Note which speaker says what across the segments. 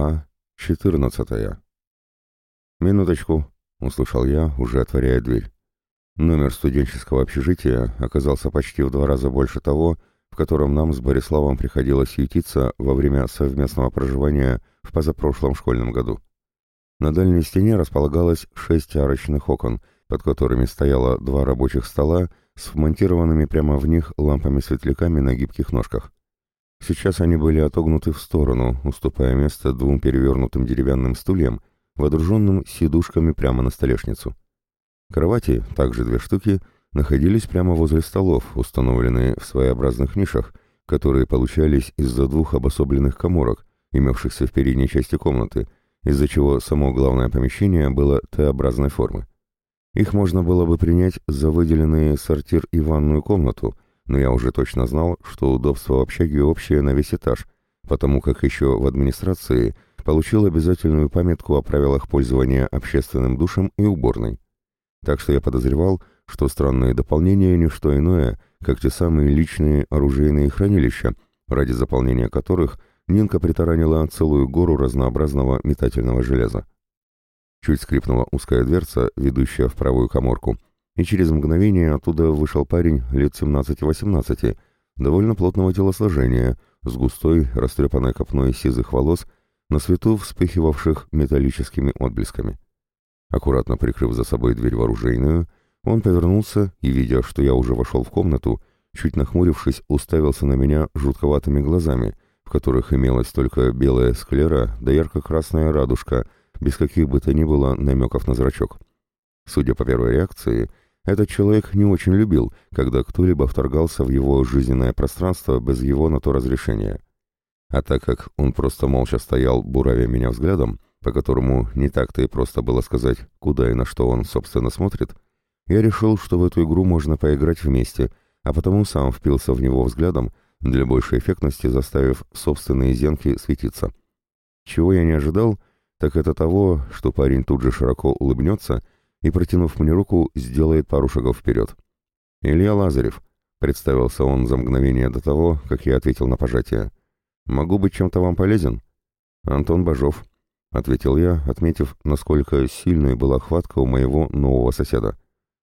Speaker 1: Глава 14 «Минуточку», — услышал я, уже отворяя дверь. Номер студенческого общежития оказался почти в два раза больше того, в котором нам с Бориславом приходилось ютиться во время совместного проживания в позапрошлом школьном году. На дальней стене располагалось шесть арочных окон, под которыми стояло два рабочих стола с вмонтированными прямо в них лампами-светляками на гибких ножках. Сейчас они были отогнуты в сторону, уступая место двум перевернутым деревянным стульям, водруженным сидушками прямо на столешницу. Кровати, также две штуки, находились прямо возле столов, установленные в своеобразных нишах, которые получались из-за двух обособленных коморок, имевшихся в передней части комнаты, из-за чего само главное помещение было Т-образной формы. Их можно было бы принять за выделенные сортир и ванную комнату, но я уже точно знал, что удобство в общаге общее на весь этаж, потому как еще в администрации получил обязательную памятку о правилах пользования общественным душем и уборной. Так что я подозревал, что странные дополнения – не что иное, как те самые личные оружейные хранилища, ради заполнения которых Нинка притаранила целую гору разнообразного метательного железа. Чуть скрипнула узкая дверца, ведущая в правую коморку, и через мгновение оттуда вышел парень лет 17-18, довольно плотного телосложения, с густой, растрепанной копной сизых волос, на свету вспыхивавших металлическими отблесками. Аккуратно прикрыв за собой дверь в оружейную, он повернулся и, видя, что я уже вошел в комнату, чуть нахмурившись, уставился на меня жутковатыми глазами, в которых имелась только белая склера да ярко-красная радужка, без каких бы то ни было намеков на зрачок. Судя по первой реакции, этот человек не очень любил, когда кто-либо вторгался в его жизненное пространство без его на то разрешения. А так как он просто молча стоял, буравя меня взглядом, по которому не так-то и просто было сказать, куда и на что он, собственно, смотрит, я решил, что в эту игру можно поиграть вместе, а потому сам впился в него взглядом, для большей эффектности заставив собственные зенки светиться. Чего я не ожидал, так это того, что парень тут же широко улыбнется и, протянув мне руку, сделает пару шагов вперед. «Илья Лазарев», — представился он за мгновение до того, как я ответил на пожатие. «Могу быть чем-то вам полезен?» «Антон Бажов», — ответил я, отметив, насколько сильной была хватка у моего нового соседа.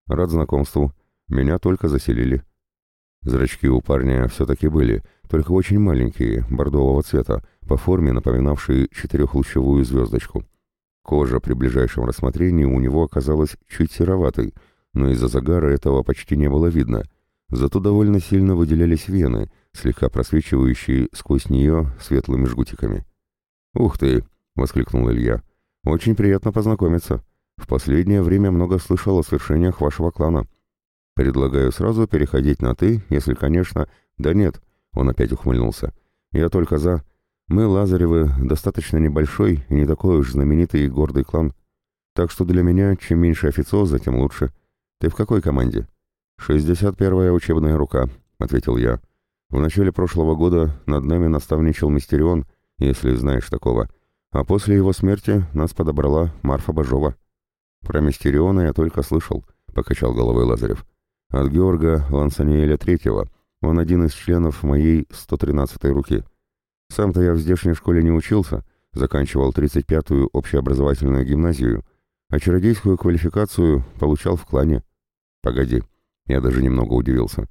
Speaker 1: «Рад знакомству. Меня только заселили». Зрачки у парня все-таки были, только очень маленькие, бордового цвета, по форме напоминавшие четырехлучевую звездочку. Кожа при ближайшем рассмотрении у него оказалась чуть сероватой, но из-за загара этого почти не было видно. Зато довольно сильно выделялись вены, слегка просвечивающие сквозь нее светлыми жгутиками. «Ух ты!» воскликнул Илья. «Очень приятно познакомиться. В последнее время много слышал о свершениях вашего клана. Предлагаю сразу переходить на «ты», если, конечно...» «Да нет», — он опять ухмыльнулся. «Я только за. Мы, Лазаревы, достаточно небольшой и не такой уж знаменитый и гордый клан. Так что для меня чем меньше официоза, тем лучше. Ты в какой команде?» «Шестьдесят первая учебная рука», — ответил я. «В начале прошлого года над нами наставничал Мистерион, если знаешь такого». А после его смерти нас подобрала Марфа Бажова. Про Мистериона я только слышал, покачал головой Лазарев. От Георга Лансаниэля Третьего. Он один из членов моей 113-й руки. Сам-то я в здешней школе не учился, заканчивал 35-ю общеобразовательную гимназию, а чародейскую квалификацию получал в клане. Погоди, я даже немного удивился.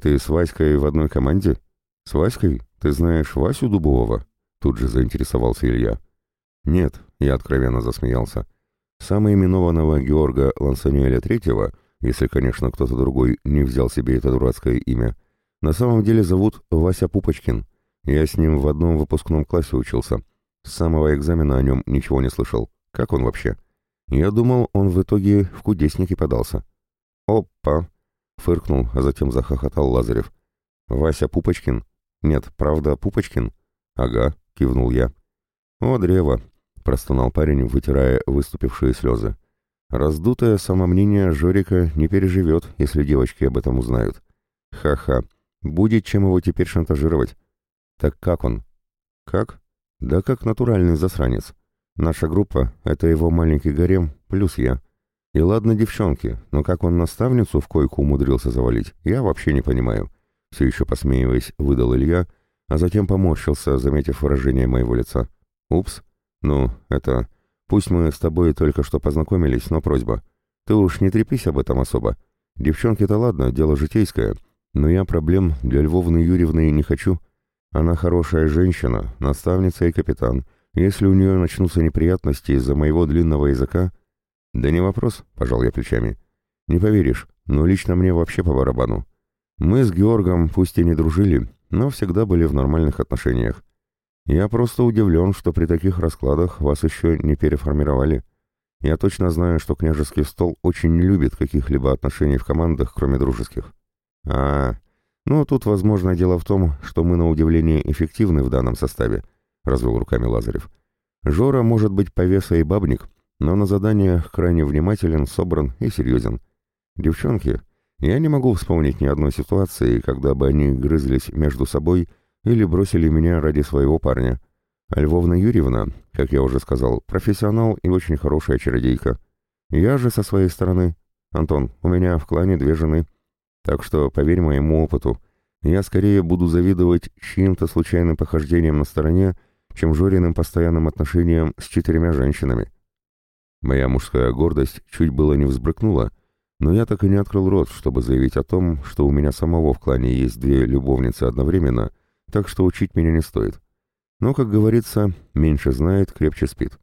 Speaker 1: Ты с Васькой в одной команде? С Васькой? Ты знаешь Васю Дубового? Тут же заинтересовался Илья. «Нет», — я откровенно засмеялся. «Самоименованного Георга Лансаниэля Третьего, если, конечно, кто-то другой не взял себе это дурацкое имя, на самом деле зовут Вася Пупочкин. Я с ним в одном выпускном классе учился. С самого экзамена о нем ничего не слышал. Как он вообще? Я думал, он в итоге в кудесники подался». «Опа!» — фыркнул, а затем захохотал Лазарев. «Вася Пупочкин? Нет, правда, Пупочкин?» «Ага», — кивнул я. «О, древо!» простонал парень, вытирая выступившие слезы. Раздутое самомнение Жорика не переживет, если девочки об этом узнают. Ха-ха, будет чем его теперь шантажировать. Так как он? Как? Да как натуральный засранец. Наша группа — это его маленький гарем, плюс я. И ладно девчонки, но как он наставницу в койку умудрился завалить, я вообще не понимаю. Все еще посмеиваясь, выдал Илья, а затем поморщился, заметив выражение моего лица. Упс, Ну, это... Пусть мы с тобой только что познакомились, но просьба. Ты уж не трепись об этом особо. Девчонки-то ладно, дело житейское, но я проблем для Львовны Юрьевны не хочу. Она хорошая женщина, наставница и капитан. Если у нее начнутся неприятности из-за моего длинного языка... Да не вопрос, пожал я плечами. Не поверишь, но лично мне вообще по барабану. Мы с Георгом пусть и не дружили, но всегда были в нормальных отношениях. Я просто удивлен, что при таких раскладах вас еще не переформировали. Я точно знаю, что княжеский стол очень не любит каких-либо отношений в командах, кроме дружеских. А, ну тут, возможно, дело в том, что мы на удивление эффективны в данном составе, развел руками Лазарев. Жора может быть повеса и бабник, но на заданиях крайне внимателен, собран и серьезен. Девчонки, я не могу вспомнить ни одной ситуации, когда бы они грызлись между собой или бросили меня ради своего парня. А Львовна Юрьевна, как я уже сказал, профессионал и очень хорошая чародейка. Я же со своей стороны... Антон, у меня в клане две жены. Так что, поверь моему опыту, я скорее буду завидовать чьим-то случайным похождением на стороне, чем Жориным постоянным отношением с четырьмя женщинами. Моя мужская гордость чуть было не взбрыкнула, но я так и не открыл рот, чтобы заявить о том, что у меня самого в клане есть две любовницы одновременно, так что учить меня не стоит. Но, как говорится, меньше знает, крепче спит.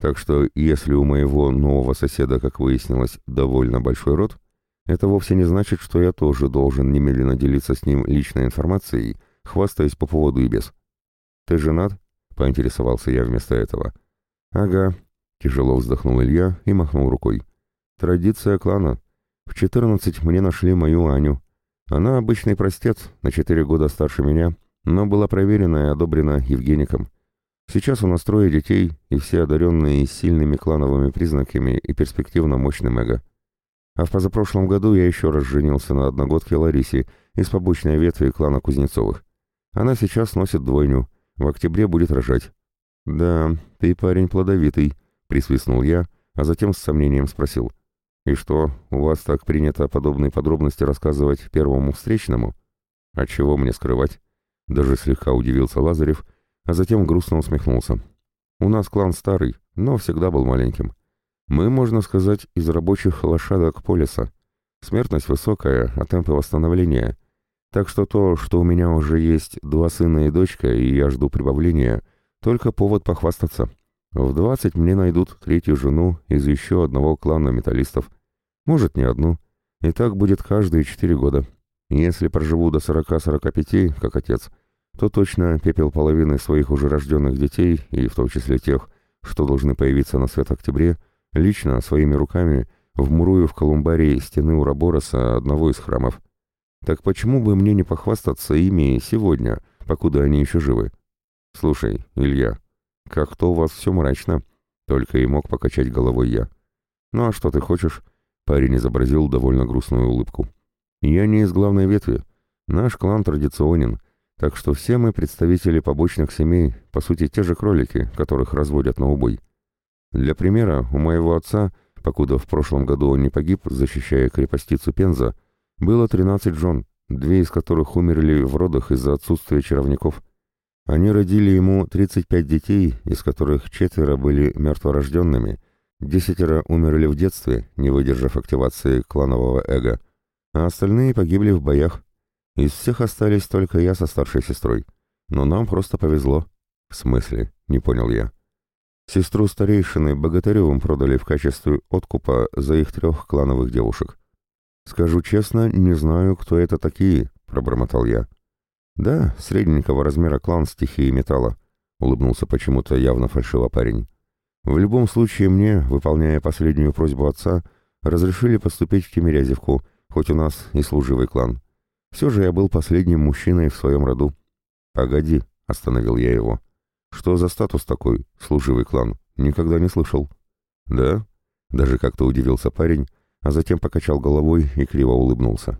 Speaker 1: Так что, если у моего нового соседа, как выяснилось, довольно большой рот, это вовсе не значит, что я тоже должен немедленно делиться с ним личной информацией, хвастаясь по поводу и без. «Ты женат?» — поинтересовался я вместо этого. «Ага», — тяжело вздохнул Илья и махнул рукой. Традиция клана. В 14 мне нашли мою Аню. Она обычный простец, на 4 года старше меня, но была проверена и одобрена Евгеником. Сейчас у нас трое детей, и все одаренные сильными клановыми признаками и перспективно мощным эго. А в позапрошлом году я еще раз женился на одногодке Ларисе из побочной ветви клана Кузнецовых. Она сейчас носит двойню, в октябре будет рожать. «Да, ты парень плодовитый», — присвистнул я, а затем с сомнением спросил — «И что, у вас так принято подобные подробности рассказывать первому встречному?» «А чего мне скрывать?» Даже слегка удивился Лазарев, а затем грустно усмехнулся. «У нас клан старый, но всегда был маленьким. Мы, можно сказать, из рабочих лошадок полиса. Смертность высокая, а темпы восстановления. Так что то, что у меня уже есть два сына и дочка, и я жду прибавления, только повод похвастаться». В двадцать мне найдут третью жену из еще одного клана металлистов. Может, не одну. И так будет каждые четыре года. Если проживу до сорока-сорока пяти, как отец, то точно пепел половины своих уже рожденных детей, и в том числе тех, что должны появиться на свет октябре, лично, своими руками, вмурую в колумбарии стены Урабороса одного из храмов. Так почему бы мне не похвастаться ими сегодня, покуда они еще живы? Слушай, Илья, как-то у вас все мрачно. Только и мог покачать головой я. Ну а что ты хочешь? Парень изобразил довольно грустную улыбку. Я не из главной ветви. Наш клан традиционен, так что все мы представители побочных семей, по сути те же кролики, которых разводят на убой. Для примера, у моего отца, покуда в прошлом году он не погиб, защищая крепостицу Пенза, было 13 жен, две из которых умерли в родах из-за отсутствия чаровников. Они родили ему 35 детей, из которых четверо были мертворожденными, десятеро умерли в детстве, не выдержав активации кланового эго, а остальные погибли в боях. Из всех остались только я со старшей сестрой. Но нам просто повезло. В смысле? Не понял я. Сестру старейшины Богатыревым продали в качестве откупа за их трех клановых девушек. «Скажу честно, не знаю, кто это такие», — пробормотал я. «Да, средненького размера клан стихии металла», — улыбнулся почему-то явно фальшиво парень. «В любом случае мне, выполняя последнюю просьбу отца, разрешили поступить в Тимирязевку, хоть у нас и служивый клан. Все же я был последним мужчиной в своем роду». «Погоди», — остановил я его. «Что за статус такой, служивый клан? Никогда не слышал». «Да?» — даже как-то удивился парень, а затем покачал головой и криво улыбнулся.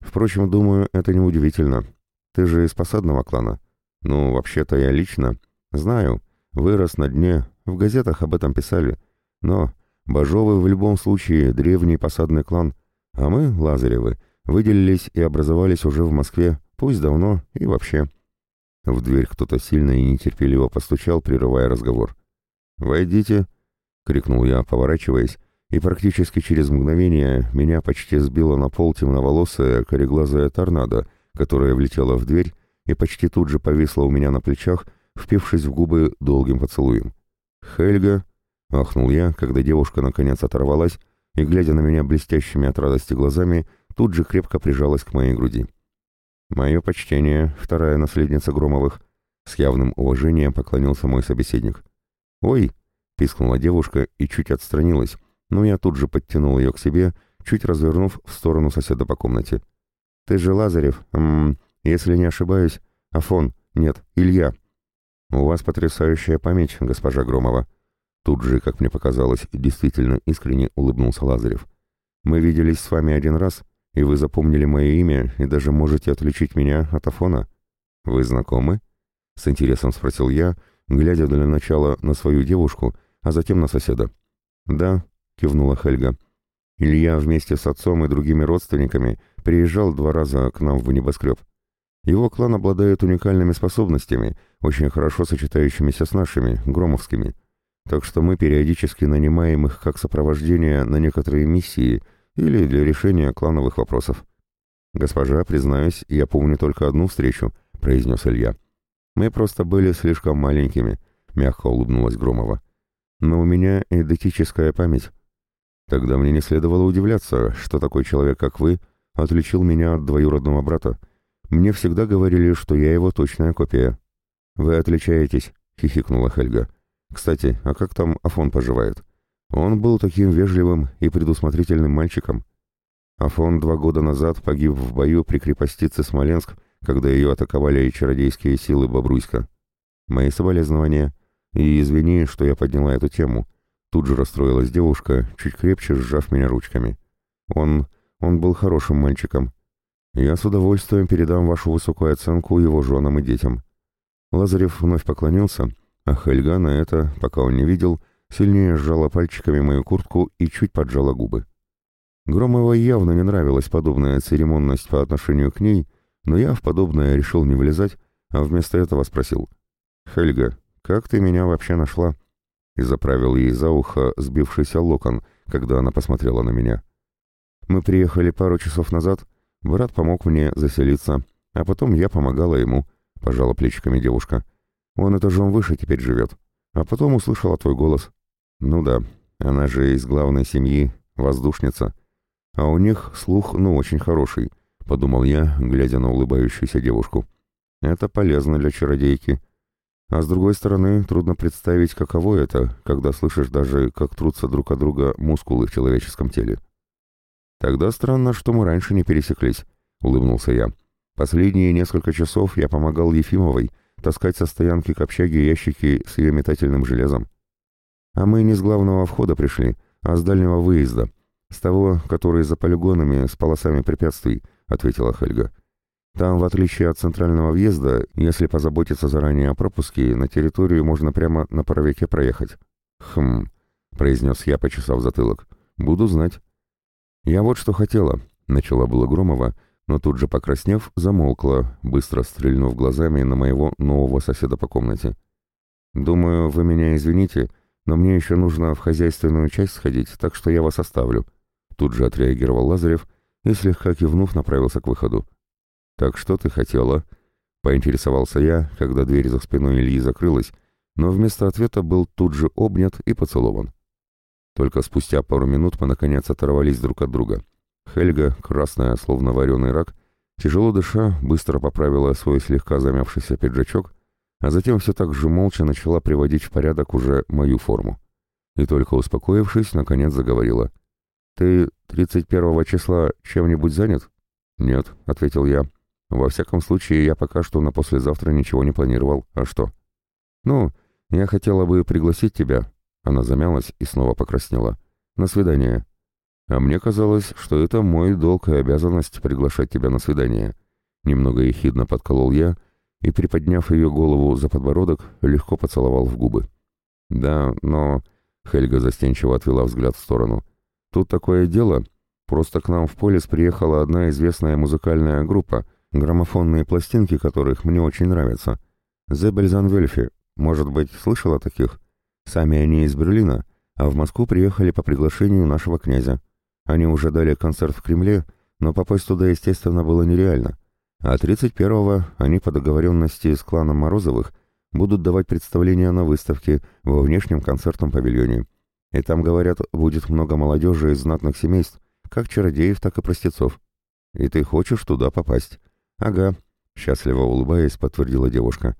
Speaker 1: «Впрочем, думаю, это неудивительно». Ты же из посадного клана? Ну, вообще-то я лично. Знаю, вырос на дне, в газетах об этом писали. Но Бажовы в любом случае древний посадный клан, а мы, Лазаревы, выделились и образовались уже в Москве, пусть давно и вообще. В дверь кто-то сильно и нетерпеливо постучал, прерывая разговор. «Войдите!» — крикнул я, поворачиваясь, и практически через мгновение меня почти сбила на пол темноволосая кореглазая торнадо, которая влетела в дверь и почти тут же повисла у меня на плечах, впившись в губы долгим поцелуем. «Хельга!» — ахнул я, когда девушка наконец оторвалась и, глядя на меня блестящими от радости глазами, тут же крепко прижалась к моей груди. «Мое почтение, вторая наследница Громовых», — с явным уважением поклонился мой собеседник. «Ой!» — пискнула девушка и чуть отстранилась, но я тут же подтянул ее к себе, чуть развернув в сторону соседа по комнате. «Ты же Лазарев, м -м, если не ошибаюсь, Афон, нет, Илья». «У вас потрясающая память, госпожа Громова». Тут же, как мне показалось, действительно искренне улыбнулся Лазарев. «Мы виделись с вами один раз, и вы запомнили мое имя и даже можете отличить меня от Афона. Вы знакомы?» С интересом спросил я, глядя для начала на свою девушку, а затем на соседа. «Да», — кивнула Хельга. «Илья вместе с отцом и другими родственниками приезжал два раза к нам в небоскреб. Его клан обладает уникальными способностями, очень хорошо сочетающимися с нашими, громовскими. Так что мы периодически нанимаем их как сопровождение на некоторые миссии или для решения клановых вопросов. «Госпожа, признаюсь, я помню только одну встречу», — произнес Илья. «Мы просто были слишком маленькими», — мягко улыбнулась Громова. «Но у меня идентическая память. Тогда мне не следовало удивляться, что такой человек, как вы, отличил меня от двоюродного брата. Мне всегда говорили, что я его точная копия». «Вы отличаетесь», — хихикнула Хельга. «Кстати, а как там Афон поживает?» Он был таким вежливым и предусмотрительным мальчиком. Афон два года назад погиб в бою при крепостице Смоленск, когда ее атаковали чародейские силы Бобруйска. Мои соболезнования. И извини, что я подняла эту тему. Тут же расстроилась девушка, чуть крепче сжав меня ручками. Он... он был хорошим мальчиком. Я с удовольствием передам вашу высокую оценку его женам и детям. Лазарев вновь поклонился, а Хельга на это, пока он не видел, сильнее сжала пальчиками мою куртку и чуть поджала губы. Громовой явно не нравилась подобная церемонность по отношению к ней, но я в подобное решил не влезать, а вместо этого спросил. «Хельга, как ты меня вообще нашла?» И заправил ей за ухо сбившийся локон, когда она посмотрела на меня. «Мы приехали пару часов назад, брат помог мне заселиться, а потом я помогала ему», — пожала плечиками девушка. «Он этажом выше теперь живет, а потом услышала твой голос». Ну да, она же из главной семьи, воздушница. А у них слух, ну, очень хороший, подумал я, глядя на улыбающуюся девушку. Это полезно для чародейки. А с другой стороны, трудно представить, каково это, когда слышишь даже, как трутся друг от друга мускулы в человеческом теле. Тогда странно, что мы раньше не пересеклись, улыбнулся я. Последние несколько часов я помогал Ефимовой таскать со стоянки к общаге ящики с ее метательным железом. А мы не с главного входа пришли, а с дальнего выезда, с того, который за полигонами с полосами препятствий, ответила Хельга. Там, в отличие от центрального въезда, если позаботиться заранее о пропуске, на территорию можно прямо на паровике проехать. Хм, произнес я, почесав затылок. Буду знать. Я вот что хотела, начала было Громова, но тут же покраснев, замолкла, быстро стрельнув глазами на моего нового соседа по комнате. «Думаю, вы меня извините, но мне еще нужно в хозяйственную часть сходить, так что я вас оставлю». Тут же отреагировал Лазарев и, слегка кивнув, направился к выходу. «Так что ты хотела?» — поинтересовался я, когда дверь за спиной Ильи закрылась, но вместо ответа был тут же обнят и поцелован. Только спустя пару минут мы наконец оторвались друг от друга. Хельга, красная, словно вареный рак, тяжело дыша, быстро поправила свой слегка замявшийся пиджачок а затем все так же молча начала приводить в порядок уже мою форму. И только успокоившись, наконец заговорила. «Ты 31 числа чем-нибудь занят?» «Нет», — ответил я. «Во всяком случае, я пока что на послезавтра ничего не планировал. А что?» «Ну, я хотела бы пригласить тебя». Она замялась и снова покраснела. «На свидание». «А мне казалось, что это мой долг и обязанность приглашать тебя на свидание». Немного ехидно подколол я, — и, приподняв ее голову за подбородок, легко поцеловал в губы. «Да, но...» — Хельга застенчиво отвела взгляд в сторону. «Тут такое дело. Просто к нам в полис приехала одна известная музыкальная группа, граммофонные пластинки которых мне очень нравятся. «Зебельзан Вельфи. Может быть, слышала таких?» Сами они из Берлина, а в Москву приехали по приглашению нашего князя. Они уже дали концерт в Кремле, но попасть туда, естественно, было нереально. А 31-го они по договоренности с кланом Морозовых будут давать представления на выставке во внешнем концертном павильоне. И там, говорят, будет много молодежи из знатных семейств, как чародеев, так и простецов. И ты хочешь туда попасть? Ага, счастливо улыбаясь, подтвердила девушка.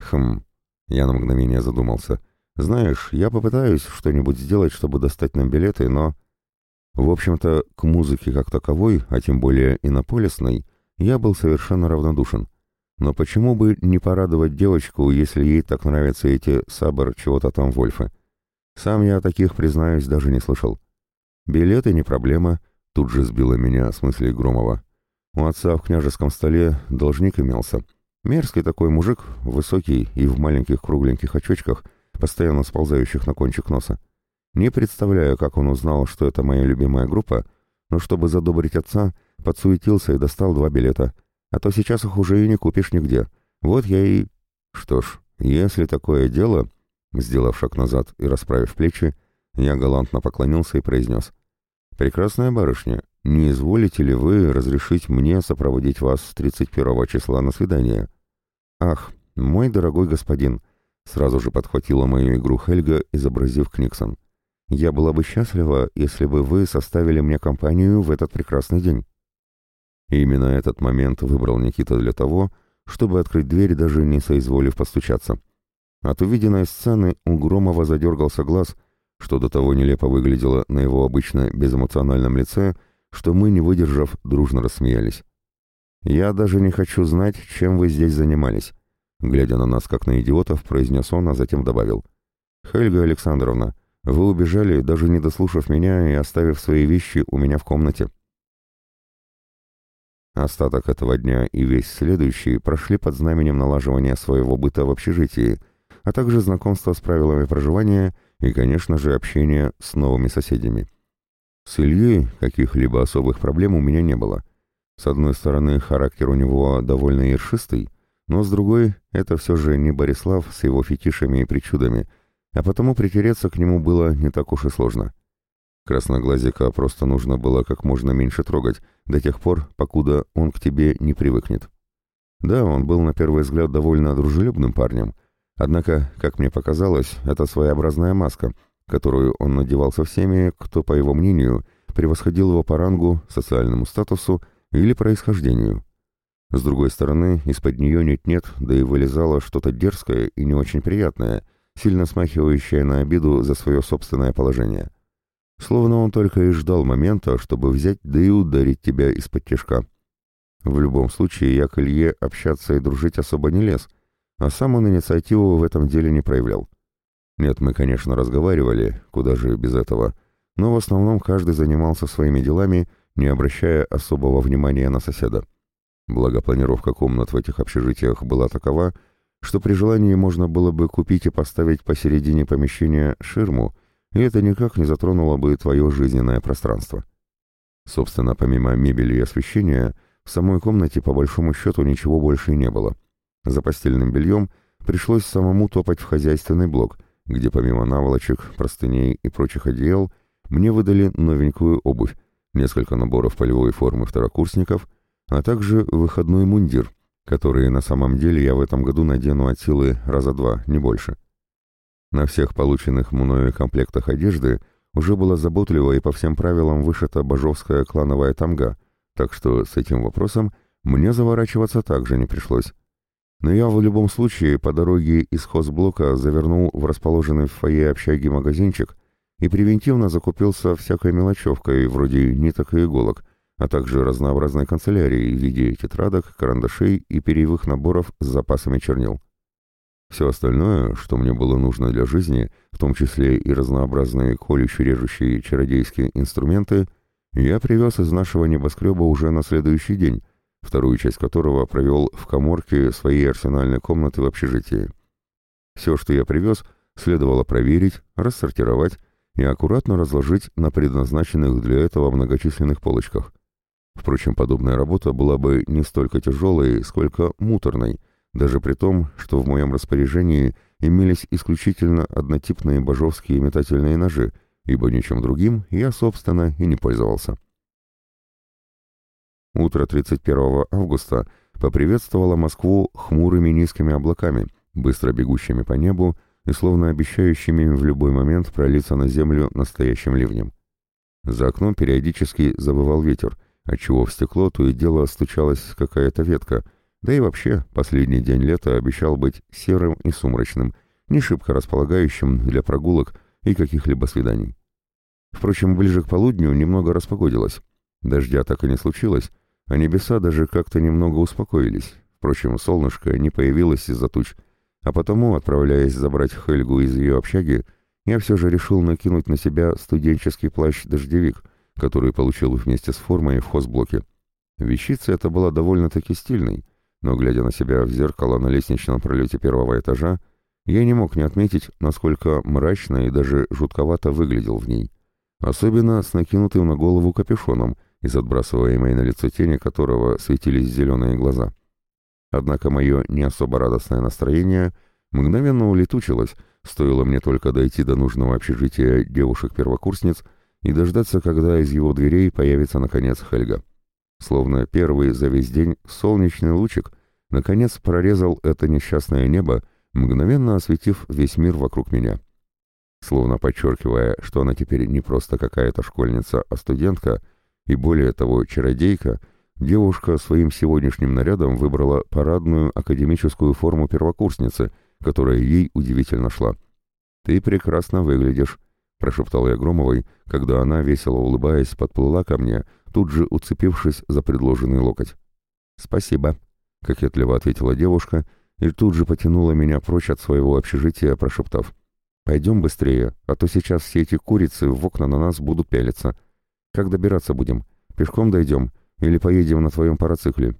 Speaker 1: Хм, я на мгновение задумался. Знаешь, я попытаюсь что-нибудь сделать, чтобы достать нам билеты, но... В общем-то, к музыке как таковой, а тем более инополисной, я был совершенно равнодушен. Но почему бы не порадовать девочку, если ей так нравятся эти сабор чего-то там Вольфы? Сам я о таких, признаюсь, даже не слышал. Билеты не проблема, тут же сбила меня с мыслей Громова. У отца в княжеском столе должник имелся. Мерзкий такой мужик, высокий и в маленьких кругленьких очочках, постоянно сползающих на кончик носа. Не представляю, как он узнал, что это моя любимая группа, но чтобы задобрить отца, подсуетился и достал два билета. А то сейчас их уже и не купишь нигде. Вот я и... Что ж, если такое дело... Сделав шаг назад и расправив плечи, я галантно поклонился и произнес. «Прекрасная барышня, не изволите ли вы разрешить мне сопроводить вас 31 числа на свидание?» «Ах, мой дорогой господин!» Сразу же подхватила мою игру Хельга, изобразив Книксон. «Я была бы счастлива, если бы вы составили мне компанию в этот прекрасный день». И именно этот момент выбрал Никита для того, чтобы открыть дверь, даже не соизволив постучаться. От увиденной сцены у Громова задергался глаз, что до того нелепо выглядело на его обычно безэмоциональном лице, что мы, не выдержав, дружно рассмеялись. «Я даже не хочу знать, чем вы здесь занимались», глядя на нас как на идиотов, произнес он, а затем добавил. «Хельга Александровна, вы убежали, даже не дослушав меня и оставив свои вещи у меня в комнате». Остаток этого дня и весь следующий прошли под знаменем налаживания своего быта в общежитии, а также знакомства с правилами проживания и, конечно же, общения с новыми соседями. С Ильей каких-либо особых проблем у меня не было. С одной стороны, характер у него довольно ершистый, но с другой, это все же не Борислав с его фетишами и причудами, а потому притереться к нему было не так уж и сложно. Красноглазика просто нужно было как можно меньше трогать, до тех пор, покуда он к тебе не привыкнет. Да, он был на первый взгляд довольно дружелюбным парнем, однако, как мне показалось, это своеобразная маска, которую он надевал со всеми, кто, по его мнению, превосходил его по рангу, социальному статусу или происхождению. С другой стороны, из-под нее нет-нет, да и вылезало что-то дерзкое и не очень приятное, сильно смахивающее на обиду за свое собственное положение. Словно он только и ждал момента, чтобы взять да и ударить тебя из-под тяжка. В любом случае, я к Илье общаться и дружить особо не лез, а сам он инициативу в этом деле не проявлял. Нет, мы, конечно, разговаривали, куда же без этого, но в основном каждый занимался своими делами, не обращая особого внимания на соседа. Благо, планировка комнат в этих общежитиях была такова, что при желании можно было бы купить и поставить посередине помещения ширму, и это никак не затронуло бы твое жизненное пространство. Собственно, помимо мебели и освещения, в самой комнате по большому счету ничего больше не было. За постельным бельем пришлось самому топать в хозяйственный блок, где помимо наволочек, простыней и прочих одеял, мне выдали новенькую обувь, несколько наборов полевой формы второкурсников, а также выходной мундир, который на самом деле я в этом году надену от силы раза два, не больше. На всех полученных мною комплектах одежды уже была заботливо и по всем правилам вышита божовская клановая тамга, так что с этим вопросом мне заворачиваться также не пришлось. Но я в любом случае по дороге из хозблока завернул в расположенный в фойе общаги магазинчик и превентивно закупился всякой мелочевкой, вроде ниток и иголок, а также разнообразной канцелярии в виде тетрадок, карандашей и перьевых наборов с запасами чернил. Все остальное, что мне было нужно для жизни, в том числе и разнообразные колюще-режущие чародейские инструменты, я привез из нашего небоскреба уже на следующий день, вторую часть которого провел в коморке своей арсенальной комнаты в общежитии. Все, что я привез, следовало проверить, рассортировать и аккуратно разложить на предназначенных для этого многочисленных полочках. Впрочем, подобная работа была бы не столько тяжелой, сколько муторной, даже при том, что в моем распоряжении имелись исключительно однотипные божовские метательные ножи, ибо ничем другим я, собственно, и не пользовался. Утро 31 августа поприветствовало Москву хмурыми низкими облаками, быстро бегущими по небу и словно обещающими в любой момент пролиться на землю настоящим ливнем. За окном периодически забывал ветер, отчего в стекло то и дело стучалась какая-то ветка, да и вообще последний день лета обещал быть серым и сумрачным, не шибко располагающим для прогулок и каких-либо свиданий. Впрочем, ближе к полудню немного распогодилось. Дождя так и не случилось, а небеса даже как-то немного успокоились. Впрочем, солнышко не появилось из-за туч, а потому, отправляясь забрать Хельгу из ее общаги, я все же решил накинуть на себя студенческий плащ-дождевик, который получил вместе с формой в хозблоке. Вещица эта была довольно-таки стильной, но, глядя на себя в зеркало на лестничном пролете первого этажа, я не мог не отметить, насколько мрачно и даже жутковато выглядел в ней. Особенно с накинутым на голову капюшоном, из отбрасываемой на лицо тени которого светились зеленые глаза. Однако мое не особо радостное настроение мгновенно улетучилось, стоило мне только дойти до нужного общежития девушек-первокурсниц и дождаться, когда из его дверей появится наконец Хельга. Словно первый за весь день солнечный лучик наконец прорезал это несчастное небо, мгновенно осветив весь мир вокруг меня. Словно подчеркивая, что она теперь не просто какая-то школьница, а студентка, и более того, чародейка, девушка своим сегодняшним нарядом выбрала парадную академическую форму первокурсницы, которая ей удивительно шла. «Ты прекрасно выглядишь», — прошептал я Громовой, когда она, весело улыбаясь, подплыла ко мне, тут же уцепившись за предложенный локоть. «Спасибо», — кокетливо ответила девушка и тут же потянула меня прочь от своего общежития, прошептав. «Пойдем быстрее, а то сейчас все эти курицы в окна на нас будут пялиться. Как добираться будем? Пешком дойдем или поедем на твоем парацикле?»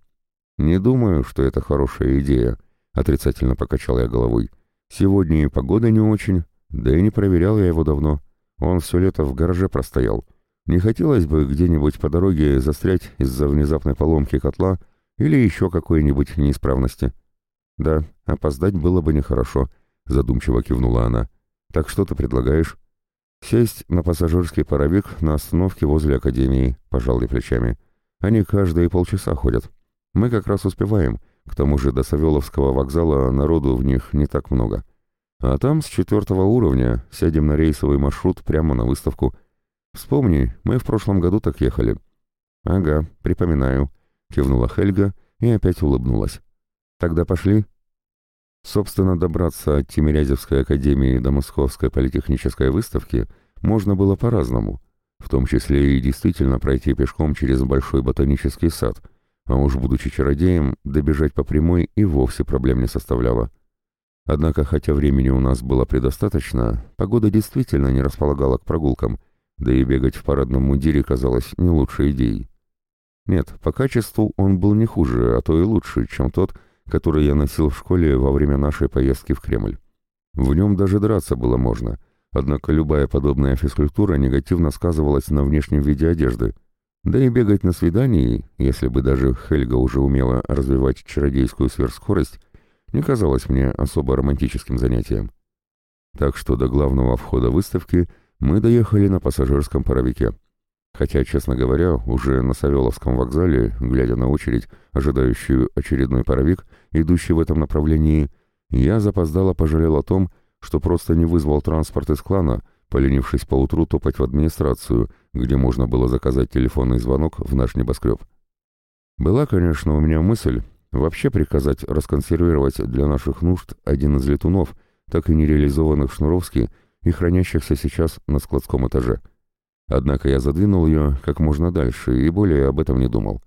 Speaker 1: «Не думаю, что это хорошая идея», — отрицательно покачал я головой. «Сегодня и погода не очень, да и не проверял я его давно. Он все лето в гараже простоял. Не хотелось бы где-нибудь по дороге застрять из-за внезапной поломки котла или еще какой-нибудь неисправности». «Да, опоздать было бы нехорошо», — задумчиво кивнула она. Так что ты предлагаешь? Сесть на пассажирский паровик на остановке возле академии, пожал я плечами. Они каждые полчаса ходят. Мы как раз успеваем. К тому же до Савеловского вокзала народу в них не так много. А там с четвертого уровня сядем на рейсовый маршрут прямо на выставку. Вспомни, мы в прошлом году так ехали. Ага, припоминаю, кивнула Хельга и опять улыбнулась. Тогда пошли. Собственно, добраться от Тимирязевской академии до Московской политехнической выставки можно было по-разному, в том числе и действительно пройти пешком через большой ботанический сад, а уж будучи чародеем, добежать по прямой и вовсе проблем не составляло. Однако, хотя времени у нас было предостаточно, погода действительно не располагала к прогулкам, да и бегать в парадном мундире казалось не лучшей идеей. Нет, по качеству он был не хуже, а то и лучше, чем тот, который я носил в школе во время нашей поездки в Кремль. В нем даже драться было можно, однако любая подобная физкультура негативно сказывалась на внешнем виде одежды. Да и бегать на свидании, если бы даже Хельга уже умела развивать чародейскую сверхскорость, не казалось мне особо романтическим занятием. Так что до главного входа выставки мы доехали на пассажирском паровике. Хотя, честно говоря, уже на Савеловском вокзале, глядя на очередь, ожидающую очередной паровик, идущий в этом направлении, я запоздало пожалел о том, что просто не вызвал транспорт из клана, поленившись поутру топать в администрацию, где можно было заказать телефонный звонок в наш небоскреб. Была, конечно, у меня мысль вообще приказать расконсервировать для наших нужд один из летунов, так и не реализованных Шнуровски и хранящихся сейчас на складском этаже. Однако я задвинул ее как можно дальше и более об этом не думал.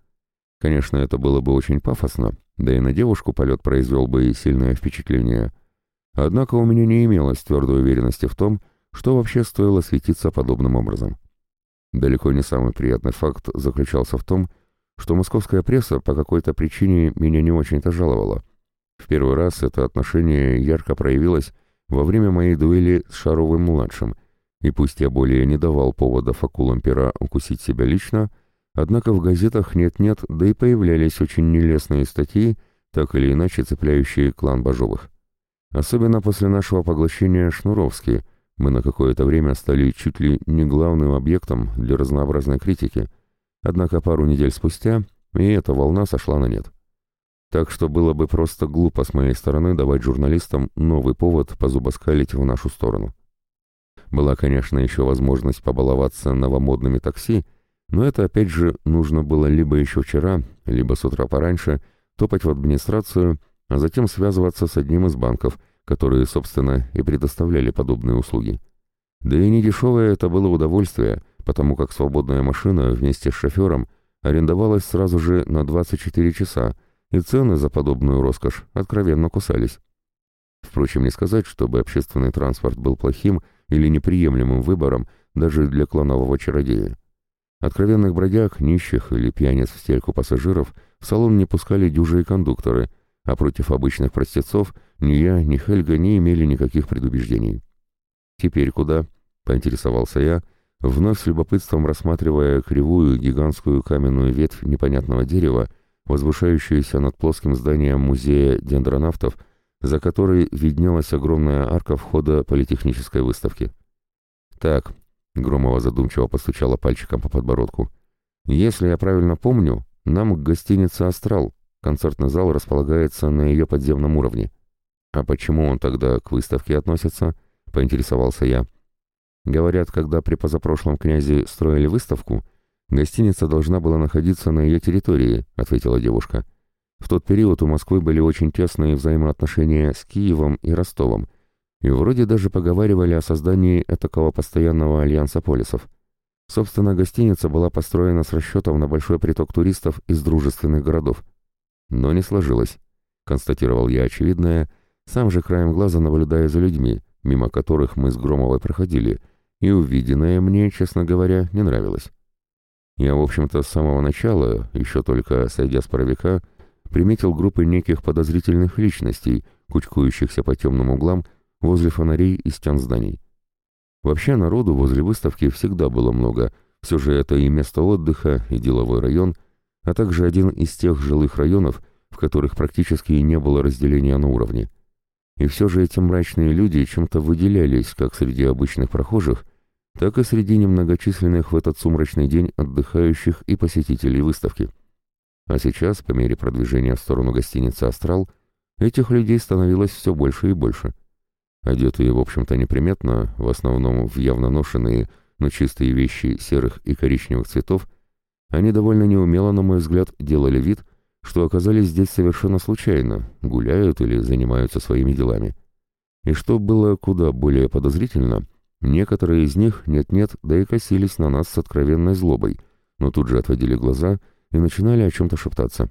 Speaker 1: Конечно, это было бы очень пафосно, да и на девушку полет произвел бы и сильное впечатление. Однако у меня не имелось твердой уверенности в том, что вообще стоило светиться подобным образом. Далеко не самый приятный факт заключался в том, что московская пресса по какой-то причине меня не очень-то жаловала. В первый раз это отношение ярко проявилось во время моей дуэли с Шаровым-младшим, и пусть я более не давал поводов акулам пера укусить себя лично, Однако в газетах нет-нет, да и появлялись очень нелестные статьи, так или иначе цепляющие клан Бажовых. Особенно после нашего поглощения Шнуровски мы на какое-то время стали чуть ли не главным объектом для разнообразной критики, однако пару недель спустя и эта волна сошла на нет. Так что было бы просто глупо с моей стороны давать журналистам новый повод позубоскалить в нашу сторону. Была, конечно, еще возможность побаловаться новомодными такси, но это, опять же, нужно было либо еще вчера, либо с утра пораньше топать в администрацию, а затем связываться с одним из банков, которые, собственно, и предоставляли подобные услуги. Да и не дешевое это было удовольствие, потому как свободная машина вместе с шофером арендовалась сразу же на 24 часа, и цены за подобную роскошь откровенно кусались. Впрочем, не сказать, чтобы общественный транспорт был плохим или неприемлемым выбором даже для кланового чародея. Откровенных бродяг, нищих или пьяниц в стельку пассажиров в салон не пускали дюжи кондукторы, а против обычных простецов ни я, ни Хельга не имели никаких предубеждений. «Теперь куда?» — поинтересовался я, вновь с любопытством рассматривая кривую гигантскую каменную ветвь непонятного дерева, возвышающуюся над плоским зданием музея дендронавтов — за которой виднелась огромная арка входа политехнической выставки. «Так», — Громова задумчиво постучала пальчиком по подбородку, «если я правильно помню, нам к гостинице «Астрал», концертный зал располагается на ее подземном уровне. А почему он тогда к выставке относится?» — поинтересовался я. «Говорят, когда при позапрошлом князе строили выставку, гостиница должна была находиться на ее территории», — ответила девушка. В тот период у Москвы были очень тесные взаимоотношения с Киевом и Ростовом, и вроде даже поговаривали о создании этакого постоянного альянса полисов. Собственно, гостиница была построена с расчетом на большой приток туристов из дружественных городов. Но не сложилось, констатировал я очевидное, сам же краем глаза наблюдая за людьми, мимо которых мы с Громовой проходили, и увиденное мне, честно говоря, не нравилось. Я, в общем-то, с самого начала, еще только сойдя с паровика, приметил группы неких подозрительных личностей, кучкующихся по темным углам возле фонарей и стен зданий. Вообще народу возле выставки всегда было много, все же это и место отдыха, и деловой район, а также один из тех жилых районов, в которых практически не было разделения на уровни. И все же эти мрачные люди чем-то выделялись как среди обычных прохожих, так и среди немногочисленных в этот сумрачный день отдыхающих и посетителей выставки. А сейчас, по мере продвижения в сторону гостиницы «Астрал», этих людей становилось все больше и больше. Одетые, в общем-то, неприметно, в основном в явно ношенные, но чистые вещи серых и коричневых цветов, они довольно неумело, на мой взгляд, делали вид, что оказались здесь совершенно случайно, гуляют или занимаются своими делами. И что было куда более подозрительно, некоторые из них нет-нет, да и косились на нас с откровенной злобой, но тут же отводили глаза — и начинали о чем-то шептаться.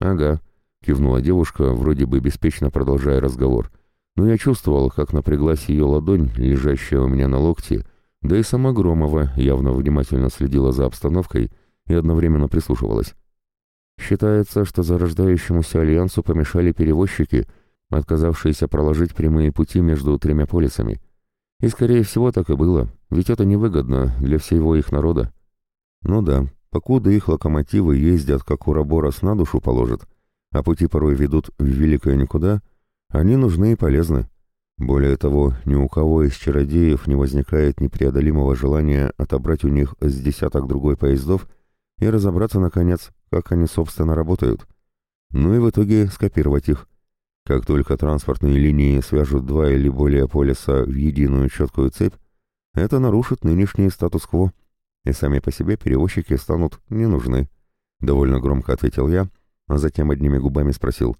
Speaker 1: «Ага», — кивнула девушка, вроде бы беспечно продолжая разговор, но я чувствовал, как напряглась ее ладонь, лежащая у меня на локте, да и сама Громова явно внимательно следила за обстановкой и одновременно прислушивалась. Считается, что зарождающемуся альянсу помешали перевозчики, отказавшиеся проложить прямые пути между тремя полисами. И, скорее всего, так и было, ведь это невыгодно для всего их народа. Ну да, Покуда их локомотивы ездят, как уроборос на душу положат, а пути порой ведут в великое никуда, они нужны и полезны. Более того, ни у кого из чародеев не возникает непреодолимого желания отобрать у них с десяток другой поездов и разобраться, наконец, как они, собственно, работают. Ну и в итоге скопировать их. Как только транспортные линии свяжут два или более полиса в единую четкую цепь, это нарушит нынешний статус-кво и сами по себе перевозчики станут не нужны. Довольно громко ответил я, а затем одними губами спросил,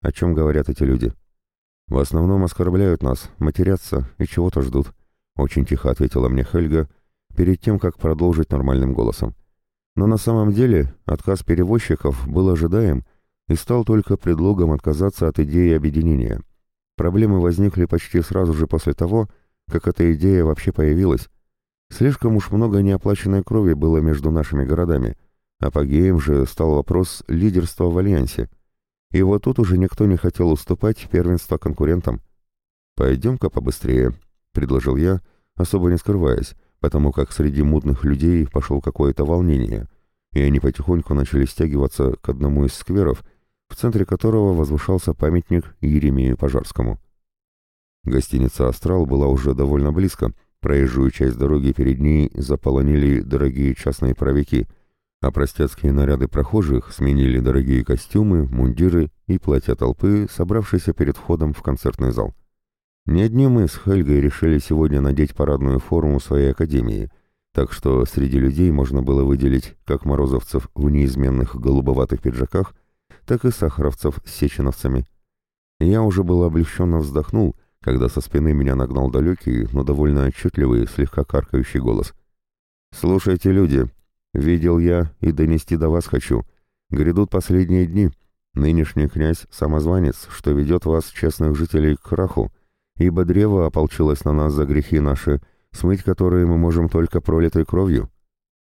Speaker 1: о чем говорят эти люди. В основном оскорбляют нас, матерятся и чего-то ждут. Очень тихо ответила мне Хельга, перед тем, как продолжить нормальным голосом. Но на самом деле отказ перевозчиков был ожидаем и стал только предлогом отказаться от идеи объединения. Проблемы возникли почти сразу же после того, как эта идея вообще появилась, Слишком уж много неоплаченной крови было между нашими городами. Апогеем же стал вопрос лидерства в Альянсе. И вот тут уже никто не хотел уступать первенство конкурентам. «Пойдем-ка побыстрее», — предложил я, особо не скрываясь, потому как среди мутных людей пошло какое-то волнение, и они потихоньку начали стягиваться к одному из скверов, в центре которого возвышался памятник Еремею Пожарскому. Гостиница «Астрал» была уже довольно близко, проезжую часть дороги перед ней заполонили дорогие частные паровики, а простецкие наряды прохожих сменили дорогие костюмы, мундиры и платья толпы, собравшиеся перед входом в концертный зал. Не одни мы с Хельгой решили сегодня надеть парадную форму своей академии, так что среди людей можно было выделить как морозовцев в неизменных голубоватых пиджаках, так и сахаровцев с сеченовцами. я уже было облегченно вздохнул, когда со спины меня нагнал далекий, но довольно отчетливый, слегка каркающий голос. «Слушайте, люди, видел я и донести до вас хочу. Грядут последние дни. Нынешний князь — самозванец, что ведет вас, честных жителей, к краху, ибо древо ополчилось на нас за грехи наши, смыть которые мы можем только пролитой кровью».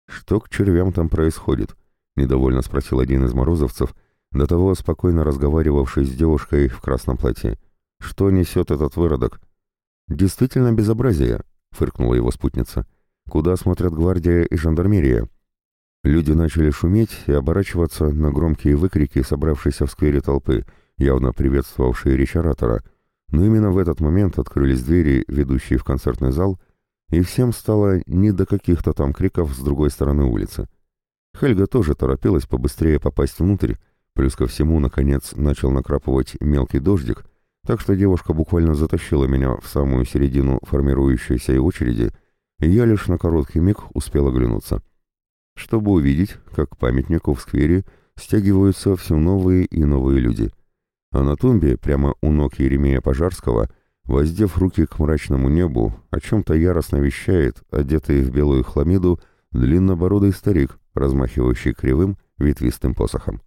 Speaker 1: «Что к червям там происходит?» — недовольно спросил один из морозовцев, до того спокойно разговаривавший с девушкой в красном платье. «Что несет этот выродок?» «Действительно безобразие», — фыркнула его спутница. «Куда смотрят гвардия и жандармерия?» Люди начали шуметь и оборачиваться на громкие выкрики, собравшиеся в сквере толпы, явно приветствовавшие речь оратора. Но именно в этот момент открылись двери, ведущие в концертный зал, и всем стало не до каких-то там криков с другой стороны улицы. Хельга тоже торопилась побыстрее попасть внутрь, плюс ко всему, наконец, начал накрапывать мелкий дождик, так что девушка буквально затащила меня в самую середину формирующейся очереди, и я лишь на короткий миг успел оглянуться, чтобы увидеть, как к памятнику в сквере стягиваются все новые и новые люди. А на тумбе, прямо у ног Еремея Пожарского, воздев руки к мрачному небу, о чем-то яростно вещает, одетый в белую хламиду, длиннобородый старик, размахивающий кривым ветвистым посохом.